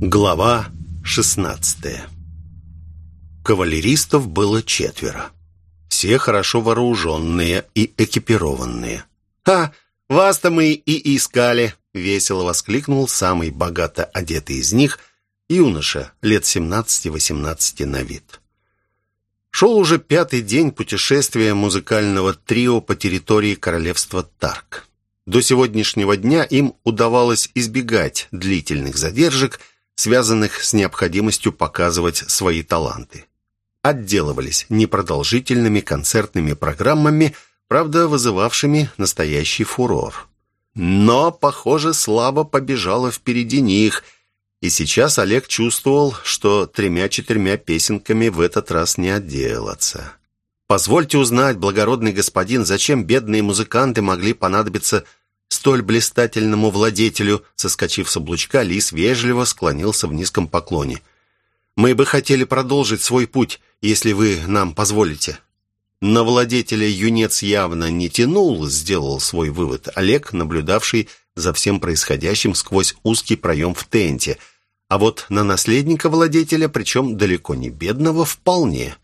Глава 16 Кавалеристов было четверо. Все хорошо вооруженные и экипированные. «Ха! Вас-то мы и искали!» — весело воскликнул самый богато одетый из них, юноша, лет 17-18 на вид. Шел уже пятый день путешествия музыкального трио по территории королевства Тарк. До сегодняшнего дня им удавалось избегать длительных задержек, связанных с необходимостью показывать свои таланты. Отделывались непродолжительными концертными программами, правда, вызывавшими настоящий фурор. Но, похоже, слабо побежала впереди них – и сейчас Олег чувствовал, что тремя-четырьмя песенками в этот раз не отделаться. «Позвольте узнать, благородный господин, зачем бедные музыканты могли понадобиться столь блистательному владетелю?» Соскочив с облучка, лис вежливо склонился в низком поклоне. «Мы бы хотели продолжить свой путь, если вы нам позволите». На владетеля юнец явно не тянул, сделал свой вывод Олег, наблюдавший за всем происходящим сквозь узкий проем в тенте, а вот на наследника владетеля, причем далеко не бедного, вполне.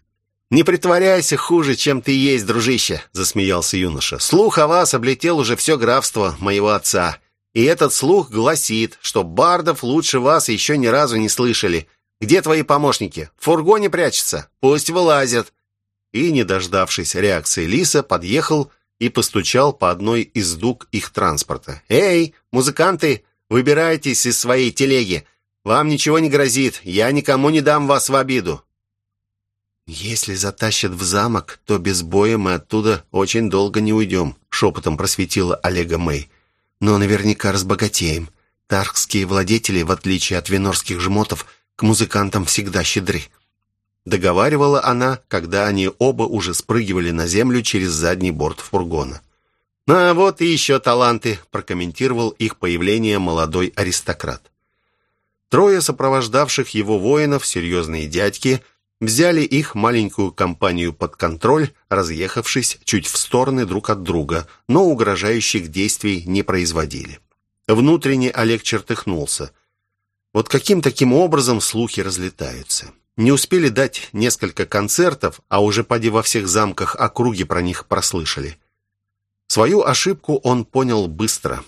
«Не притворяйся хуже, чем ты есть, дружище», — засмеялся юноша. «Слух о вас облетел уже все графство моего отца, и этот слух гласит, что бардов лучше вас еще ни разу не слышали. Где твои помощники? В фургоне прячутся? Пусть вылазят». И, не дождавшись реакции Лиса, подъехал и постучал по одной из дуг их транспорта. «Эй, музыканты, выбирайтесь из своей телеги. Вам ничего не грозит, я никому не дам вас в обиду». «Если затащат в замок, то без боя мы оттуда очень долго не уйдем», шепотом просветила Олега Мэй. «Но наверняка разбогатеем. Таркские владетели, в отличие от венорских жмотов, к музыкантам всегда щедры». Договаривала она, когда они оба уже спрыгивали на землю через задний борт фургона. «А вот и еще таланты», – прокомментировал их появление молодой аристократ. Трое сопровождавших его воинов, серьезные дядьки, взяли их маленькую компанию под контроль, разъехавшись чуть в стороны друг от друга, но угрожающих действий не производили. Внутренне Олег чертыхнулся. Вот каким таким образом слухи разлетаются? Не успели дать несколько концертов, а уже поди во всех замках округи про них прослышали. Свою ошибку он понял быстро.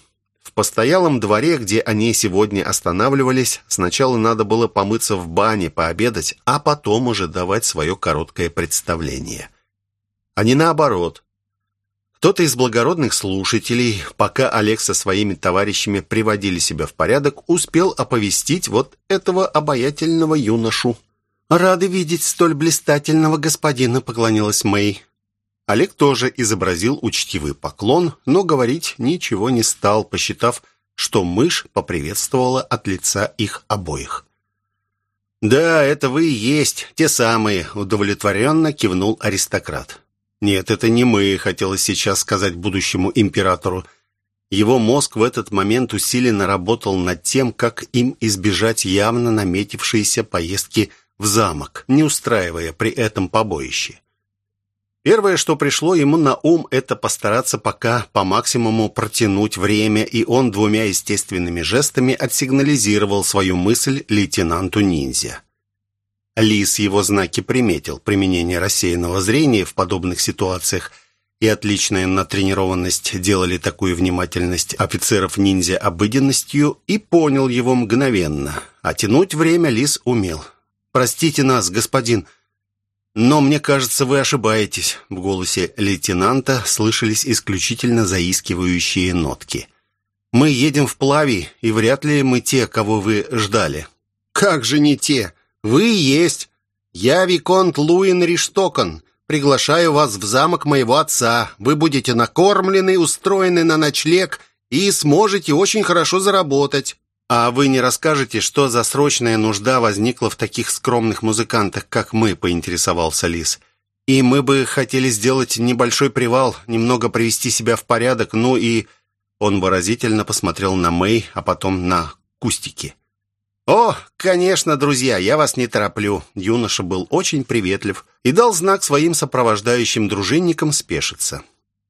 В постоялом дворе, где они сегодня останавливались, сначала надо было помыться в бане, пообедать, а потом уже давать свое короткое представление. А не наоборот. Кто-то из благородных слушателей, пока Олег со своими товарищами приводили себя в порядок, успел оповестить вот этого обаятельного юношу. «Рады видеть столь блистательного господина», — поклонилась Мэй. Олег тоже изобразил учтивый поклон, но говорить ничего не стал, посчитав, что мышь поприветствовала от лица их обоих. «Да, это вы и есть, те самые», — удовлетворенно кивнул аристократ. «Нет, это не мы», — хотелось сейчас сказать будущему императору. Его мозг в этот момент усиленно работал над тем, как им избежать явно наметившиеся поездки в замок, не устраивая при этом побоище. Первое, что пришло ему на ум, это постараться пока по максимуму протянуть время, и он двумя естественными жестами отсигнализировал свою мысль лейтенанту-ниндзя. Лис его знаки приметил, применение рассеянного зрения в подобных ситуациях и отличная натренированность делали такую внимательность офицеров-ниндзя обыденностью и понял его мгновенно. А тянуть время Лис умел. «Простите нас, господин, но мне кажется, вы ошибаетесь». В голосе лейтенанта слышались исключительно заискивающие нотки. «Мы едем в плави, и вряд ли мы те, кого вы ждали». «Как же не те? Вы есть. Я Виконт Луин Риштокон. Приглашаю вас в замок моего отца. Вы будете накормлены, устроены на ночлег и сможете очень хорошо заработать». «А вы не расскажете, что за срочная нужда возникла в таких скромных музыкантах, как мы?» – поинтересовался Лис. «И мы бы хотели сделать небольшой привал, немного привести себя в порядок, ну и...» Он выразительно посмотрел на Мэй, а потом на кустики. «О, конечно, друзья, я вас не тороплю». Юноша был очень приветлив и дал знак своим сопровождающим дружинникам спешиться.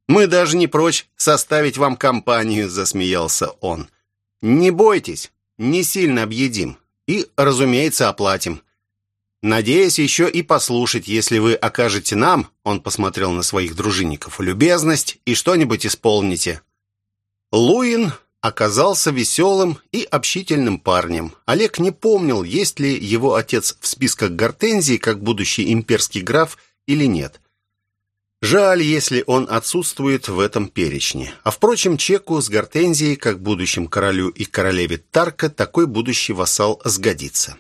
«Мы даже не прочь составить вам компанию», — засмеялся он. «Не бойтесь, не сильно объедим. И, разумеется, оплатим. Надеюсь еще и послушать, если вы окажете нам, он посмотрел на своих дружинников, любезность и что-нибудь исполните. Луин оказался веселым и общительным парнем. Олег не помнил, есть ли его отец в списках гортензий как будущий имперский граф или нет. Жаль, если он отсутствует в этом перечне. А впрочем, Чеку с гортензией, как будущим королю и королеве Тарка, такой будущий вассал сгодится.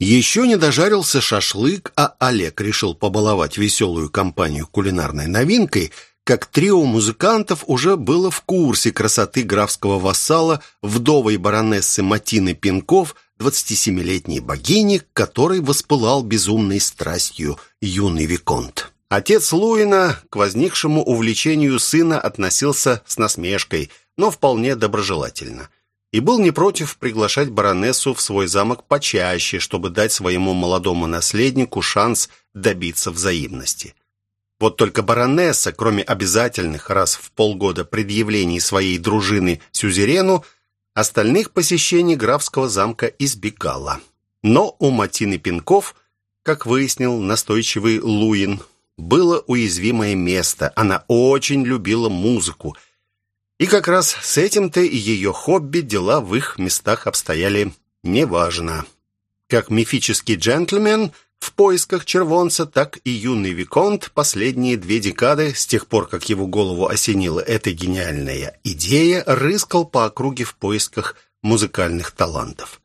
Еще не дожарился шашлык, а Олег решил побаловать веселую компанию кулинарной новинкой – как трио музыкантов уже было в курсе красоты графского вассала, вдовой баронессы Матины Пинков, 27-летней богини, которой воспылал безумной страстью юный Виконт. Отец Луина к возникшему увлечению сына относился с насмешкой, но вполне доброжелательно. И был не против приглашать баронессу в свой замок почаще, чтобы дать своему молодому наследнику шанс добиться взаимности. Вот только баронесса, кроме обязательных раз в полгода предъявлений своей дружины сюзерену, остальных посещений графского замка избегала. Но у Матины Пинков, как выяснил настойчивый Луин, было уязвимое место. Она очень любила музыку. И как раз с этим-то и ее хобби дела в их местах обстояли неважно. Как мифический джентльмен – в поисках червонца, так и юный Виконт последние две декады, с тех пор, как его голову осенила эта гениальная идея, рыскал по округе в поисках музыкальных талантов.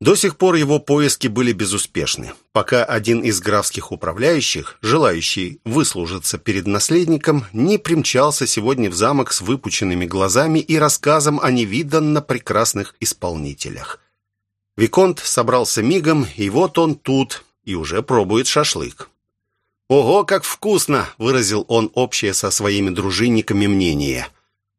До сих пор его поиски были безуспешны, пока один из графских управляющих, желающий выслужиться перед наследником, не примчался сегодня в замок с выпученными глазами и рассказом о невиданно прекрасных исполнителях. Виконт собрался мигом, и вот он тут, и уже пробует шашлык. «Ого, как вкусно!» — выразил он общее со своими дружинниками мнение.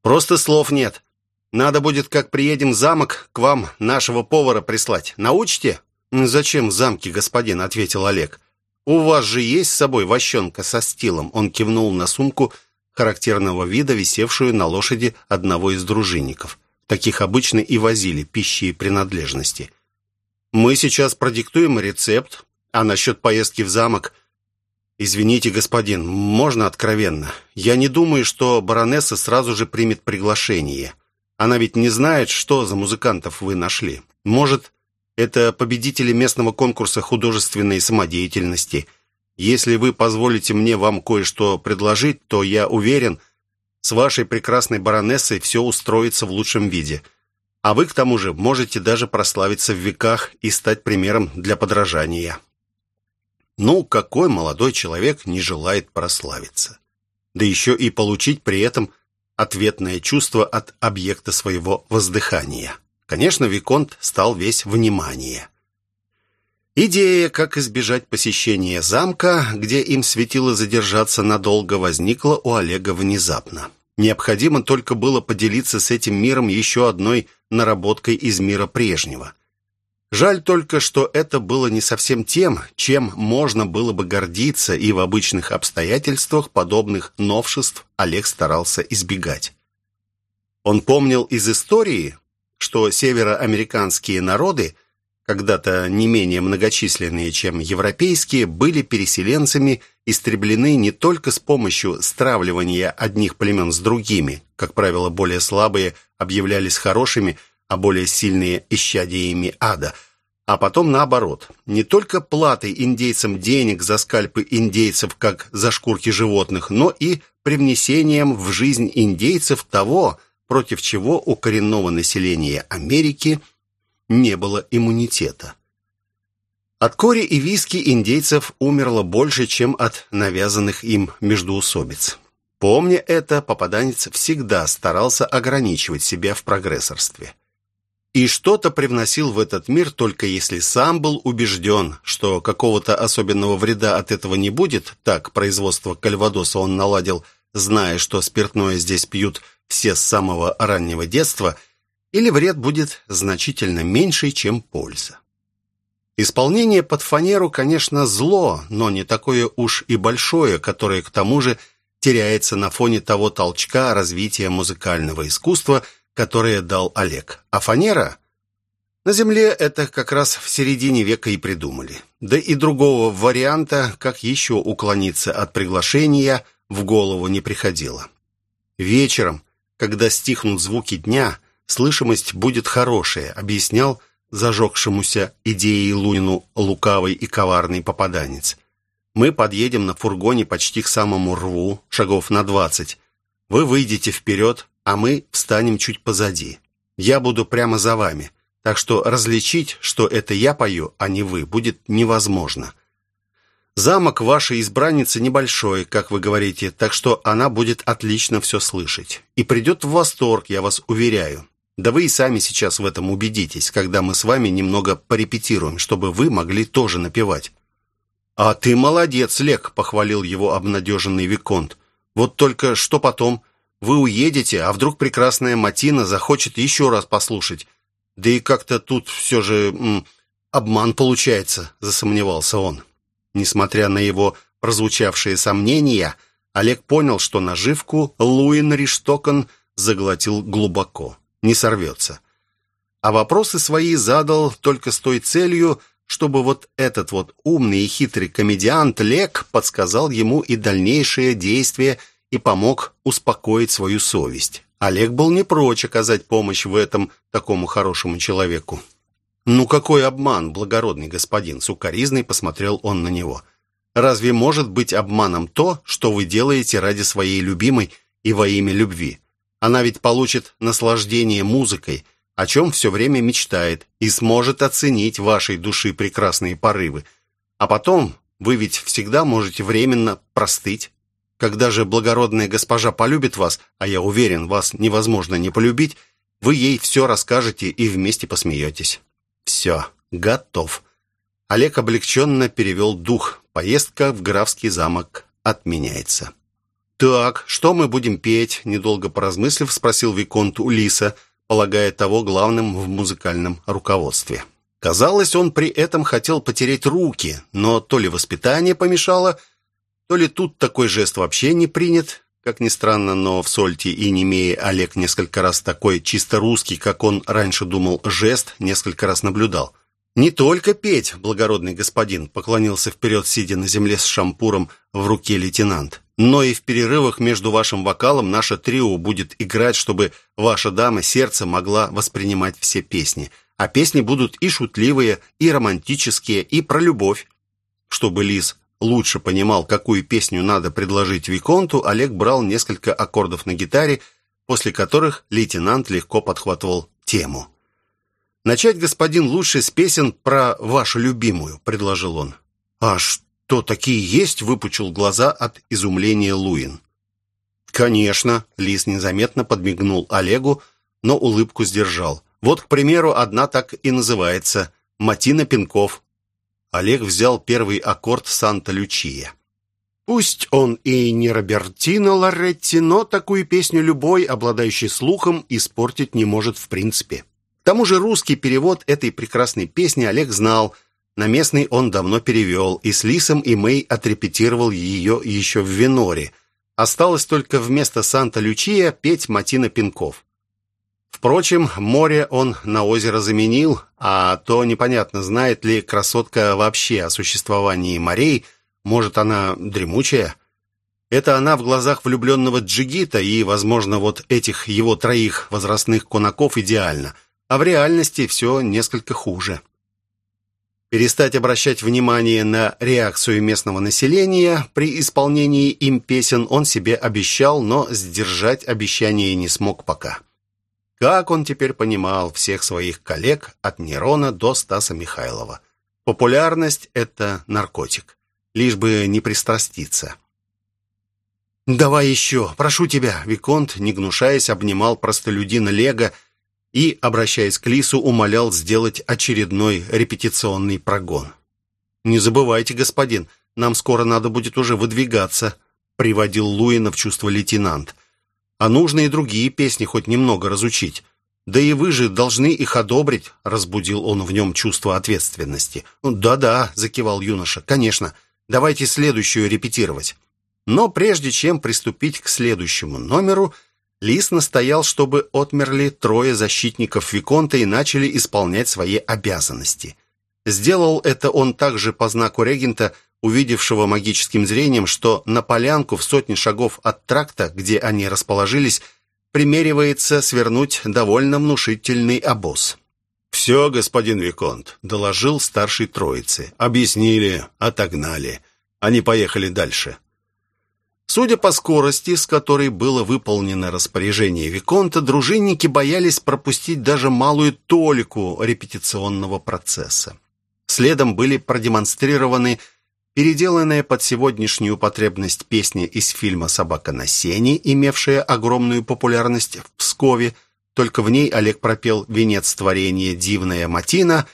«Просто слов нет. Надо будет, как приедем в замок, к вам нашего повара прислать. Научите?» «Зачем в замке, господин?» — ответил Олег. «У вас же есть с собой вощенка со стилом?» Он кивнул на сумку характерного вида, висевшую на лошади одного из дружинников. Таких обычно и возили пищи и принадлежности. «Мы сейчас продиктуем рецепт, а насчет поездки в замок... Извините, господин, можно откровенно? Я не думаю, что баронесса сразу же примет приглашение. Она ведь не знает, что за музыкантов вы нашли. Может, это победители местного конкурса художественной самодеятельности. Если вы позволите мне вам кое-что предложить, то я уверен, с вашей прекрасной баронессой все устроится в лучшем виде. А вы, к тому же, можете даже прославиться в веках и стать примером для подражания. Ну, какой молодой человек не желает прославиться? Да еще и получить при этом ответное чувство от объекта своего воздыхания. Конечно, Виконт стал весь внимание. Идея, как избежать посещения замка, где им светило задержаться надолго, возникла у Олега внезапно. Необходимо только было поделиться с этим миром еще одной наработкой из мира прежнего – Жаль только, что это было не совсем тем, чем можно было бы гордиться, и в обычных обстоятельствах подобных новшеств Олег старался избегать. Он помнил из истории, что североамериканские народы, когда-то не менее многочисленные, чем европейские, были переселенцами, истреблены не только с помощью стравливания одних племен с другими, как правило, более слабые объявлялись хорошими, а более сильные исчадиями ада – а потом наоборот. Не только платой индейцам денег за скальпы индейцев, как за шкурки животных, но и привнесением в жизнь индейцев того, против чего у коренного населения Америки не было иммунитета. От кори и виски индейцев умерло больше, чем от навязанных им междоусобиц. Помня это, попаданец всегда старался ограничивать себя в прогрессорстве и что-то привносил в этот мир, только если сам был убежден, что какого-то особенного вреда от этого не будет. Так, производство кальвадоса он наладил, зная, что спиртное здесь пьют все с самого раннего детства, или вред будет значительно меньше, чем польза. Исполнение под фанеру, конечно, зло, но не такое уж и большое, которое, к тому же, теряется на фоне того толчка развития музыкального искусства – которые дал Олег. А фанера? На Земле это как раз в середине века и придумали. Да и другого варианта, как еще уклониться от приглашения, в голову не приходило. Вечером, когда стихнут звуки дня, слышимость будет хорошая, объяснял зажегшемуся идеей Лунину лукавый и коварный попаданец. Мы подъедем на фургоне почти к самому рву, шагов на двадцать. Вы выйдете вперед, а мы встанем чуть позади. Я буду прямо за вами, так что различить, что это я пою, а не вы, будет невозможно. Замок вашей избранницы небольшой, как вы говорите, так что она будет отлично все слышать. И придет в восторг, я вас уверяю. Да вы и сами сейчас в этом убедитесь, когда мы с вами немного порепетируем, чтобы вы могли тоже напевать». «А ты молодец, Лек», — похвалил его обнадеженный Виконт. «Вот только что потом? Вы уедете, а вдруг прекрасная Матина захочет еще раз послушать? Да и как-то тут все же м, обман получается», — засомневался он. Несмотря на его прозвучавшие сомнения, Олег понял, что наживку Луин Риштокон заглотил глубоко не сорвется. А вопросы свои задал только с той целью, чтобы вот этот вот умный и хитрый комедиант Лек подсказал ему и дальнейшие действия и помог успокоить свою совесть. Олег был не прочь оказать помощь в этом такому хорошему человеку. «Ну какой обман, благородный господин!» Сукаризный посмотрел он на него. «Разве может быть обманом то, что вы делаете ради своей любимой и во имя любви? Она ведь получит наслаждение музыкой, о чем все время мечтает, и сможет оценить вашей души прекрасные порывы. А потом вы ведь всегда можете временно простыть. Когда же благородная госпожа полюбит вас, а я уверен, вас невозможно не полюбить, вы ей все расскажете и вместе посмеетесь. Все, готов. Олег облегченно перевел дух. Поездка в графский замок отменяется. «Так, что мы будем петь?» Недолго поразмыслив, спросил Виконт у Лиса, полагая того главным в музыкальном руководстве. Казалось, он при этом хотел потереть руки, но то ли воспитание помешало, то ли тут такой жест вообще не принят. Как ни странно, но в Сольте и Немее Олег несколько раз такой чисто русский, как он раньше думал, жест несколько раз наблюдал. «Не только петь, благородный господин», — поклонился вперед, сидя на земле с шампуром в руке лейтенант. «Но и в перерывах между вашим вокалом наше трио будет играть, чтобы ваша дама сердце могла воспринимать все песни. А песни будут и шутливые, и романтические, и про любовь». Чтобы Лис лучше понимал, какую песню надо предложить Виконту, Олег брал несколько аккордов на гитаре, после которых лейтенант легко подхватывал тему. «Начать, господин, лучше с песен про вашу любимую», — предложил он. «А что, такие есть?» — выпучил глаза от изумления Луин. «Конечно», — Лис незаметно подмигнул Олегу, но улыбку сдержал. «Вот, к примеру, одна так и называется — «Матина Пинков». Олег взял первый аккорд «Санта-Лючия». Пусть он и не Робертино Лоретти, но такую песню любой, обладающий слухом, испортить не может в принципе. К тому же русский перевод этой прекрасной песни Олег знал. На местный он давно перевел, и с Лисом и Мэй отрепетировал ее еще в Веноре. Осталось только вместо Санта-Лючия петь Матина Пинков. Впрочем, море он на озеро заменил, а то непонятно, знает ли красотка вообще о существовании морей, может, она дремучая. Это она в глазах влюбленного джигита, и, возможно, вот этих его троих возрастных кунаков идеально – а в реальности все несколько хуже. Перестать обращать внимание на реакцию местного населения при исполнении им песен он себе обещал, но сдержать обещание не смог пока. Как он теперь понимал всех своих коллег от Нерона до Стаса Михайлова. Популярность – это наркотик, лишь бы не пристраститься. «Давай еще, прошу тебя!» Виконт, не гнушаясь, обнимал простолюдина Лего – и, обращаясь к Лису, умолял сделать очередной репетиционный прогон. «Не забывайте, господин, нам скоро надо будет уже выдвигаться», приводил Луина в чувство лейтенант. «А нужно и другие песни хоть немного разучить. Да и вы же должны их одобрить», разбудил он в нем чувство ответственности. «Да-да», закивал юноша, «конечно. Давайте следующую репетировать». Но прежде чем приступить к следующему номеру, Лис настоял, чтобы отмерли трое защитников Виконта и начали исполнять свои обязанности. Сделал это он также по знаку регента, увидевшего магическим зрением, что на полянку в сотни шагов от тракта, где они расположились, примеривается свернуть довольно внушительный обоз. «Все, господин Виконт», — доложил старший троицы. «Объяснили, отогнали. Они поехали дальше». Судя по скорости, с которой было выполнено распоряжение Виконта, дружинники боялись пропустить даже малую толику репетиционного процесса. Следом были продемонстрированы переделанная под сегодняшнюю потребность песня из фильма «Собака на сене», имевшая огромную популярность в Пскове, только в ней Олег пропел венец творения «Дивная Матина»,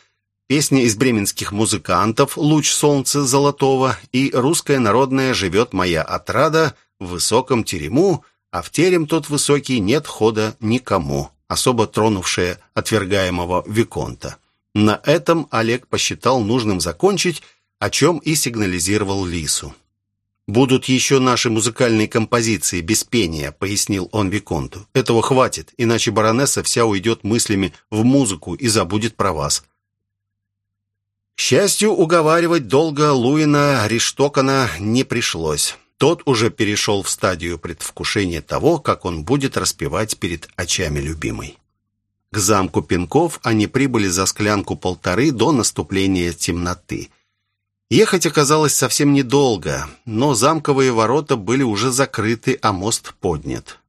песня из бременских музыкантов «Луч солнца золотого» и русская народная «Живет моя отрада» в высоком терему, а в терем тот высокий нет хода никому, особо тронувшая отвергаемого Виконта. На этом Олег посчитал нужным закончить, о чем и сигнализировал Лису. «Будут еще наши музыкальные композиции без пения», — пояснил он Виконту. «Этого хватит, иначе баронесса вся уйдет мыслями в музыку и забудет про вас». К счастью, уговаривать долго Луина Риштокана не пришлось. Тот уже перешел в стадию предвкушения того, как он будет распевать перед очами любимой. К замку Пинков они прибыли за склянку полторы до наступления темноты — Ехать оказалось совсем недолго, но замковые ворота были уже закрыты, а мост поднят.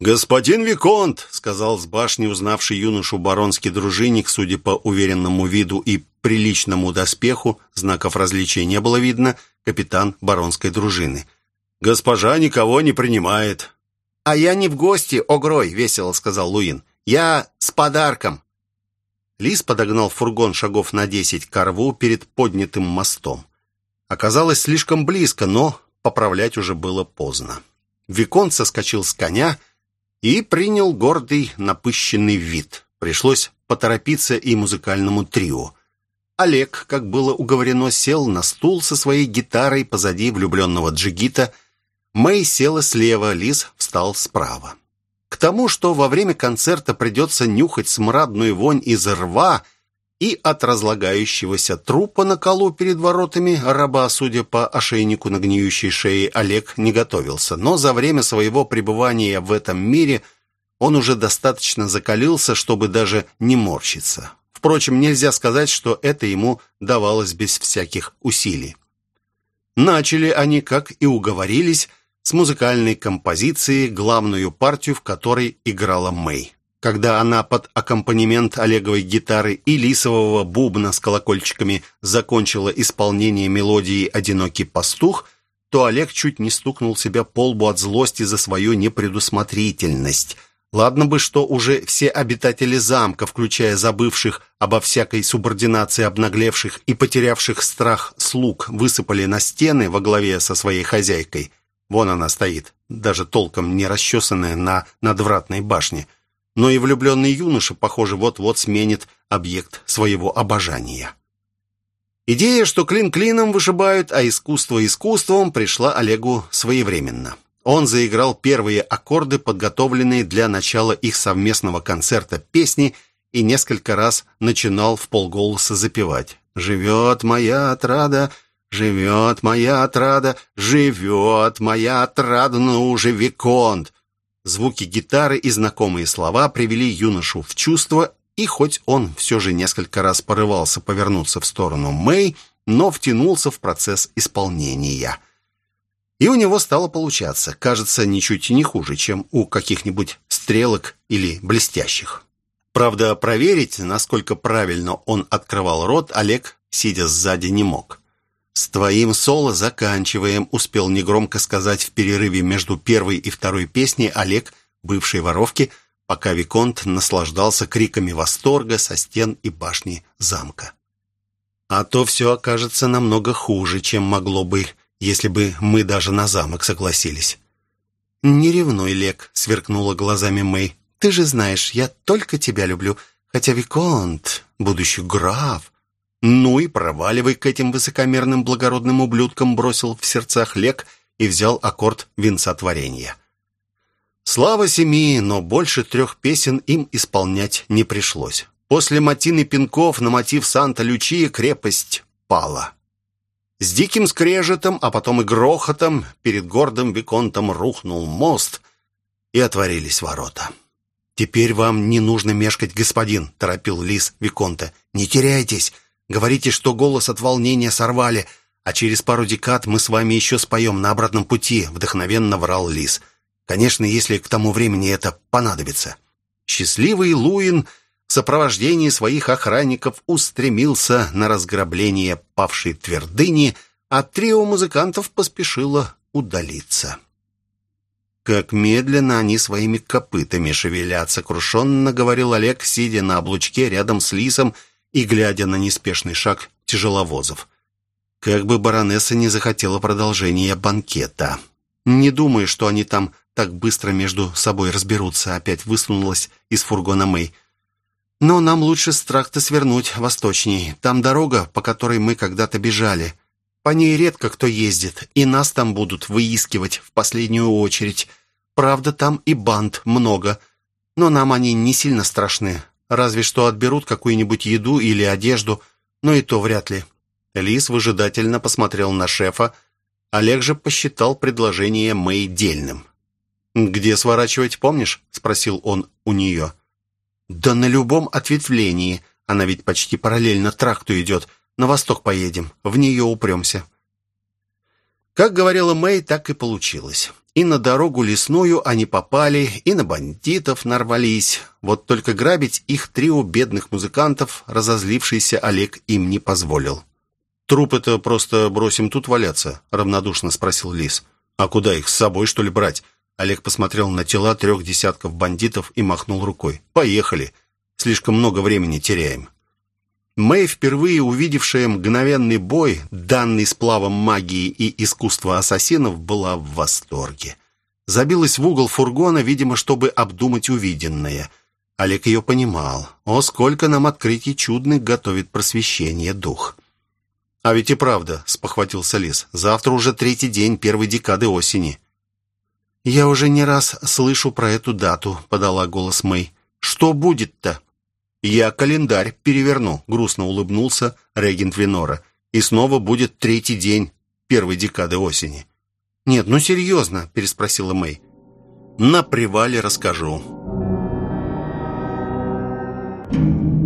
«Господин Виконт!» — сказал с башни узнавший юношу баронский дружинник, судя по уверенному виду и приличному доспеху, знаков различия не было видно, капитан баронской дружины. «Госпожа никого не принимает». «А я не в гости, Огрой!» — весело сказал Луин. «Я с подарком!» Лис подогнал фургон шагов на десять к рву перед поднятым мостом. Оказалось слишком близко, но поправлять уже было поздно. Викон соскочил с коня и принял гордый напыщенный вид. Пришлось поторопиться и музыкальному трио. Олег, как было уговорено, сел на стул со своей гитарой позади влюбленного джигита. Мэй села слева, Лис встал справа. К тому, что во время концерта придется нюхать смрадную вонь из рва и от разлагающегося трупа на колу перед воротами раба, судя по ошейнику на гниющей шее, Олег не готовился. Но за время своего пребывания в этом мире он уже достаточно закалился, чтобы даже не морщиться. Впрочем, нельзя сказать, что это ему давалось без всяких усилий. Начали они, как и уговорились, с музыкальной композиции, главную партию в которой играла Мэй. Когда она под аккомпанемент Олеговой гитары и лисового бубна с колокольчиками закончила исполнение мелодии «Одинокий пастух», то Олег чуть не стукнул себя по лбу от злости за свою непредусмотрительность. Ладно бы, что уже все обитатели замка, включая забывших обо всякой субординации обнаглевших и потерявших страх слуг, высыпали на стены во главе со своей хозяйкой. Вон она стоит, даже толком не расчесанная на надвратной башне. Но и влюбленный юноша, похоже, вот-вот сменит объект своего обожания. Идея, что клин клином вышибают, а искусство искусством, пришла Олегу своевременно. Он заиграл первые аккорды, подготовленные для начала их совместного концерта песни, и несколько раз начинал в полголоса запевать. «Живет моя отрада, Живет моя отрада, живет моя отрада, ну уже Виконт. Звуки гитары и знакомые слова привели юношу в чувство, и хоть он все же несколько раз порывался повернуться в сторону Мэй, но втянулся в процесс исполнения. И у него стало получаться, кажется, ничуть не хуже, чем у каких-нибудь стрелок или блестящих. Правда, проверить, насколько правильно он открывал рот, Олег, сидя сзади, не мог. «С твоим соло заканчиваем», — успел негромко сказать в перерыве между первой и второй песней Олег, бывший воровки, пока Виконт наслаждался криками восторга со стен и башни замка. «А то все окажется намного хуже, чем могло бы, если бы мы даже на замок согласились». «Не ревнуй, Лек», — сверкнула глазами Мэй. «Ты же знаешь, я только тебя люблю, хотя Виконт, будущий граф, «Ну и проваливай к этим высокомерным благородным ублюдкам», бросил в сердцах Лек и взял аккорд венца творения. Слава семи, но больше трех песен им исполнять не пришлось. После матины пинков на мотив Санта-Лючия крепость пала. С диким скрежетом, а потом и грохотом перед гордым Виконтом рухнул мост, и отворились ворота. «Теперь вам не нужно мешкать, господин», — торопил лис Виконта. «Не теряйтесь. Говорите, что голос от волнения сорвали, а через пару декад мы с вами еще споем на обратном пути», — вдохновенно врал лис. «Конечно, если к тому времени это понадобится». Счастливый Луин в сопровождении своих охранников устремился на разграбление павшей твердыни, а трио музыкантов поспешило удалиться. «Как медленно они своими копытами шевелят», — сокрушенно говорил Олег, сидя на облучке рядом с лисом и глядя на неспешный шаг тяжеловозов. Как бы баронесса не захотела продолжения банкета. «Не думаю, что они там так быстро между собой разберутся», — опять высунулась из фургона Мэй. Но нам лучше с тракта свернуть восточней. Там дорога, по которой мы когда-то бежали. По ней редко кто ездит, и нас там будут выискивать в последнюю очередь. Правда, там и банд много, но нам они не сильно страшны. Разве что отберут какую-нибудь еду или одежду, но и то вряд ли». Лис выжидательно посмотрел на шефа. Олег же посчитал предложение Мэй дельным. «Где сворачивать, помнишь?» — спросил он у нее. «Да на любом ответвлении. Она ведь почти параллельно тракту идет. На восток поедем. В нее упремся». Как говорила Мэй, так и получилось. И на дорогу лесную они попали, и на бандитов нарвались. Вот только грабить их трио бедных музыкантов разозлившийся Олег им не позволил. «Труп это просто бросим тут валяться?» — равнодушно спросил Лис. «А куда их, с собой, что ли, брать? Олег посмотрел на тела трех десятков бандитов и махнул рукой. «Поехали. Слишком много времени теряем». Мэй, впервые увидевшая мгновенный бой, данный сплавом магии и искусства ассасинов, была в восторге. Забилась в угол фургона, видимо, чтобы обдумать увиденное. Олег ее понимал. О, сколько нам открытий чудных готовит просвещение дух. «А ведь и правда», — спохватился Лис, — «завтра уже третий день первой декады осени». «Я уже не раз слышу про эту дату», — подала голос Мэй. «Что будет-то?» «Я календарь переверну», — грустно улыбнулся регент Винора. «И снова будет третий день первой декады осени». «Нет, ну серьезно», — переспросила Мэй. «На привале расскажу». Thank you.